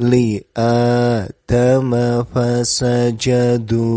لآدم فسجدوا